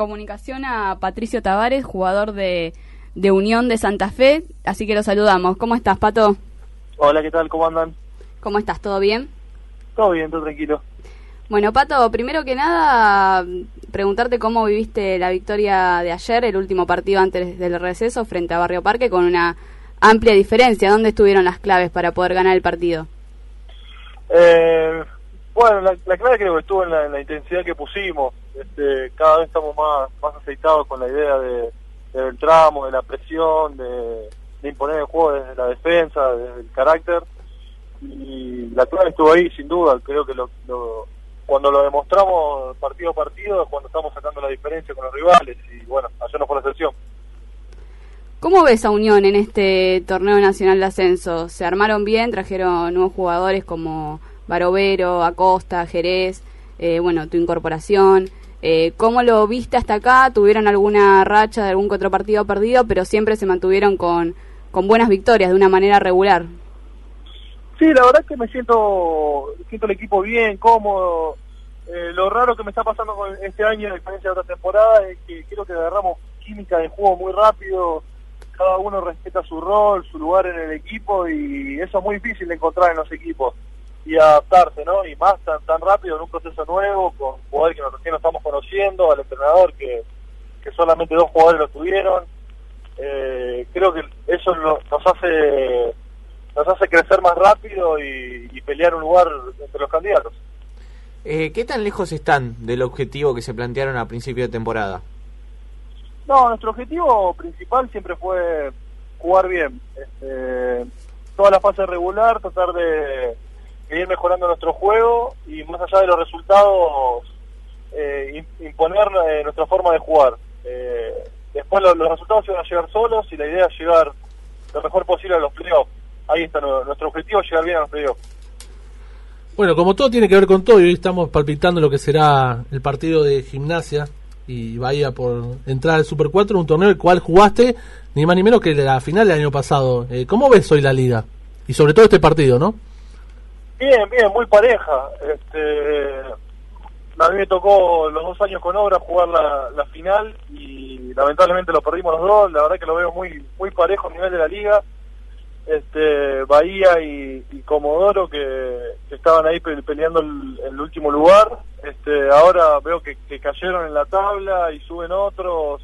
Comunicación a Patricio Tavares, jugador de, de, Unión de Santa Fe, así que lo saludamos. ¿Cómo estás, Pato? Hola, ¿qué tal? ¿Cómo andan? ¿Cómo estás? ¿Todo bien? Todo bien, todo tranquilo. Bueno, Pato, primero que nada, preguntarte cómo viviste la victoria de ayer, el último partido antes del receso frente a Barrio Parque, con una amplia diferencia. ¿Dónde estuvieron las claves para poder ganar el partido? Eh, bueno, la, clave creo que estuvo en la, intensidad que pusimos. Este, cada vez estamos más, más aceitados con la idea de, del tramo, de la presión, de, imponer el juego desde la defensa, desde el carácter. Y la clave estuvo ahí, sin duda. Creo que lo, cuando lo demostramos partido a partido es cuando estamos sacando la diferencia con los rivales. Y bueno, ayer no fue la excepción. ¿Cómo ves a Unión en este torneo nacional de ascenso? ¿Se armaron bien? ¿Trajeron nuevos jugadores como Barovero, Acosta, Jerez, eh, bueno, tu incorporación. Eh, ¿Cómo lo viste hasta acá? ¿Tuvieron alguna racha de algún otro partido perdido, pero siempre se mantuvieron con, con buenas victorias de una manera regular? Sí, la verdad es que me siento, siento el equipo bien, cómodo. Eh, lo raro que me está pasando con este año, a diferencia de otra temporada, es que creo que agarramos química de juego muy rápido, cada uno respeta su rol, su lugar en el equipo y eso es muy difícil de encontrar en los equipos y adaptarse, ¿no? Y más tan, tan rápido en un proceso nuevo, con jugadores que nosotros no estamos conociendo, al entrenador que, que solamente dos jugadores lo tuvieron. Eh, creo que eso nos hace nos hace crecer más rápido y, pelear un lugar entre los candidatos. Eh, ¿Qué tan lejos están del objetivo que se plantearon a principio de temporada? No, nuestro objetivo principal siempre fue jugar bien. Este, toda la fase regular, tratar de ir mejorando nuestro juego y más allá de los resultados, eh, imponer eh, nuestra forma de jugar. Eh, después los resultados van a llegar solos y la idea es llegar lo mejor posible a los playoffs. Ahí está nuestro objetivo, llegar bien a los playoffs. Bueno, como todo tiene que ver con todo, y hoy estamos palpitando lo que será el partido de gimnasia y Bahía por entrar al Super 4, un torneo el cual jugaste ni más ni menos que la final del año pasado. ¿Cómo ves hoy la liga? Y sobre todo este partido, ¿no? Bien, bien, muy pareja. Este, a mí me tocó los dos años con obra jugar la, final y lamentablemente lo perdimos los dos. La verdad que lo veo muy muy parejo a nivel de la liga. Este, Bahía y, Comodoro que, estaban ahí peleando el, último lugar. Este, ahora veo que, cayeron en la tabla y suben otros.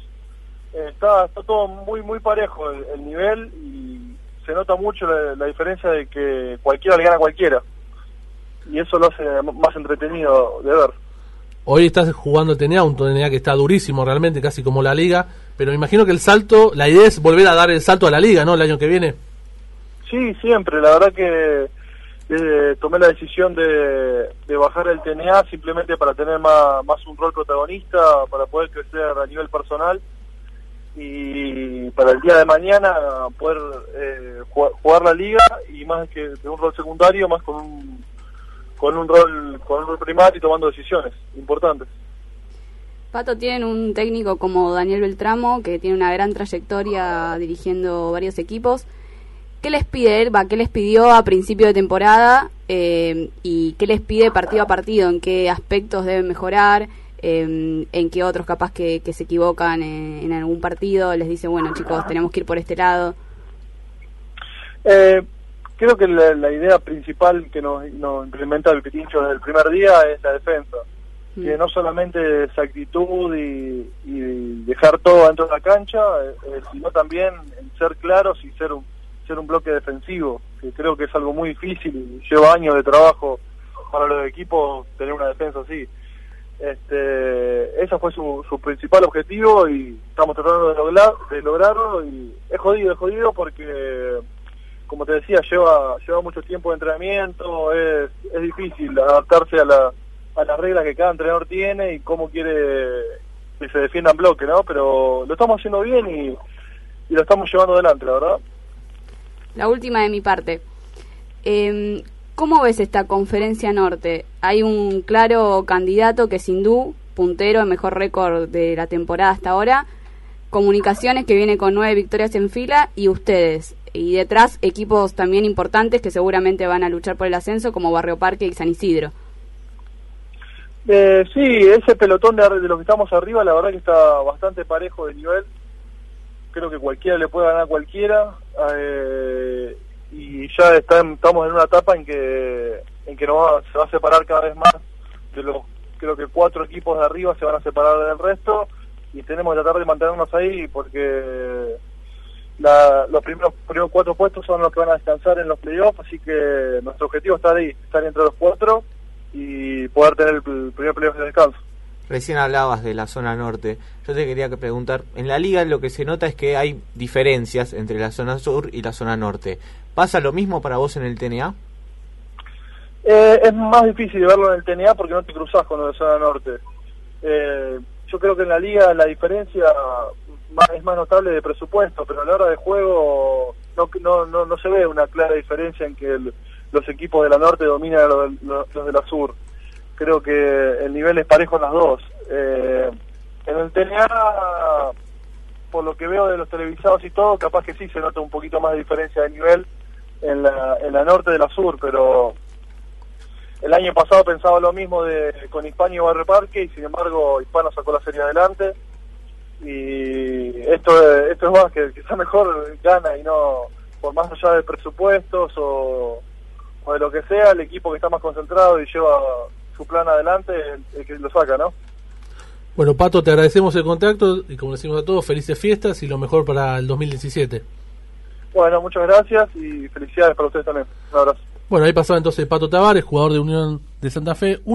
está, está todo muy muy parejo el, nivel y se nota mucho la, la diferencia de que cualquiera le gana a cualquiera y eso lo hace más entretenido de ver. Hoy estás jugando TNA, un TNA que está durísimo realmente, casi como la liga, pero me imagino que el salto, la idea es volver a dar el salto a la liga, ¿no? El año que viene. Sí, siempre, la verdad que eh, tomé la decisión de, de, bajar el TNA simplemente para tener más, más un rol protagonista, para poder crecer a nivel personal y para el día de mañana poder eh, jugar, jugar, la liga y más que de un rol secundario, más con un con un rol con un rol primario y tomando decisiones importantes. Pato, tienen un técnico como Daniel Beltramo, que tiene una gran trayectoria dirigiendo varios equipos. ¿Qué les pide él? ¿Qué les pidió a principio de temporada? Eh, ¿Y qué les pide partido a partido? ¿En qué aspectos deben mejorar? Eh, ¿En qué otros capaz que, se equivocan en, algún partido? Les dice, bueno chicos, tenemos que ir por este lado. Eh, creo que la, idea principal que nos, implementa el Pitincho desde el primer día es la defensa. Mm. Que no solamente es actitud y, dejar todo dentro de la cancha, eh, eh, sino también ser claros y ser un, ser un bloque defensivo, que creo que es algo muy difícil y lleva años de trabajo para los equipos tener una defensa así. Este, ese fue su, su principal objetivo y estamos tratando de, lograr, de lograrlo y es jodido, es jodido porque como te decía, lleva, lleva mucho tiempo de entrenamiento, es, es difícil adaptarse a, la, a las reglas que cada entrenador tiene y cómo quiere que se defienda en bloque, ¿no? Pero lo estamos haciendo bien y, lo estamos llevando adelante, la verdad. La última de mi parte. Eh, ¿Cómo ves esta conferencia norte? Hay un claro candidato que es hindú, puntero, el mejor récord de la temporada hasta ahora. Comunicaciones que viene con nueve victorias en fila y ustedes y detrás equipos también importantes que seguramente van a luchar por el ascenso como Barrio Parque y San Isidro. Eh, sí, ese pelotón de, de los que estamos arriba, la verdad que está bastante parejo de nivel. Creo que cualquiera le puede ganar a cualquiera. Eh, y ya está, estamos en una etapa en que en que nos va, se va a separar cada vez más de los creo que cuatro equipos de arriba se van a separar del resto y tenemos que tratar de mantenernos ahí porque la, los primeros, primeros cuatro puestos son los que van a descansar en los playoffs, así que nuestro objetivo está ahí, estar entre los cuatro y poder tener el primer playoff de descanso. Recién hablabas de la zona norte. Yo te quería que preguntar, en la liga lo que se nota es que hay diferencias entre la zona sur y la zona norte. ¿Pasa lo mismo para vos en el TNA? Eh, es más difícil verlo en el TNA porque no te cruzas con la zona norte. Eh, yo creo que en la liga la diferencia es más notable de presupuesto, pero a la hora de juego no, no, no, no se ve una clara diferencia en que los equipos de la norte dominan a los, de la sur. Creo que el nivel es parejo en las dos. Eh, en el TNA, por lo que veo de los televisados y todo, capaz que sí se nota un poquito más de diferencia de nivel en la, en la norte de la sur, pero el año pasado pensaba lo mismo de con Hispano y Barrio Parque y sin embargo Hispano sacó la serie adelante y esto, esto es más que quizá mejor gana y no por más allá de presupuestos o, de lo que sea, el equipo que está más concentrado y lleva su plan adelante, el, que lo saca, ¿no? Bueno, Pato, te agradecemos el contacto y como decimos a todos, felices fiestas y lo mejor para el 2017. Bueno, muchas gracias y felicidades para ustedes también. Un abrazo. Bueno, ahí pasaba entonces Pato Tavares, jugador de Unión de Santa Fe, uno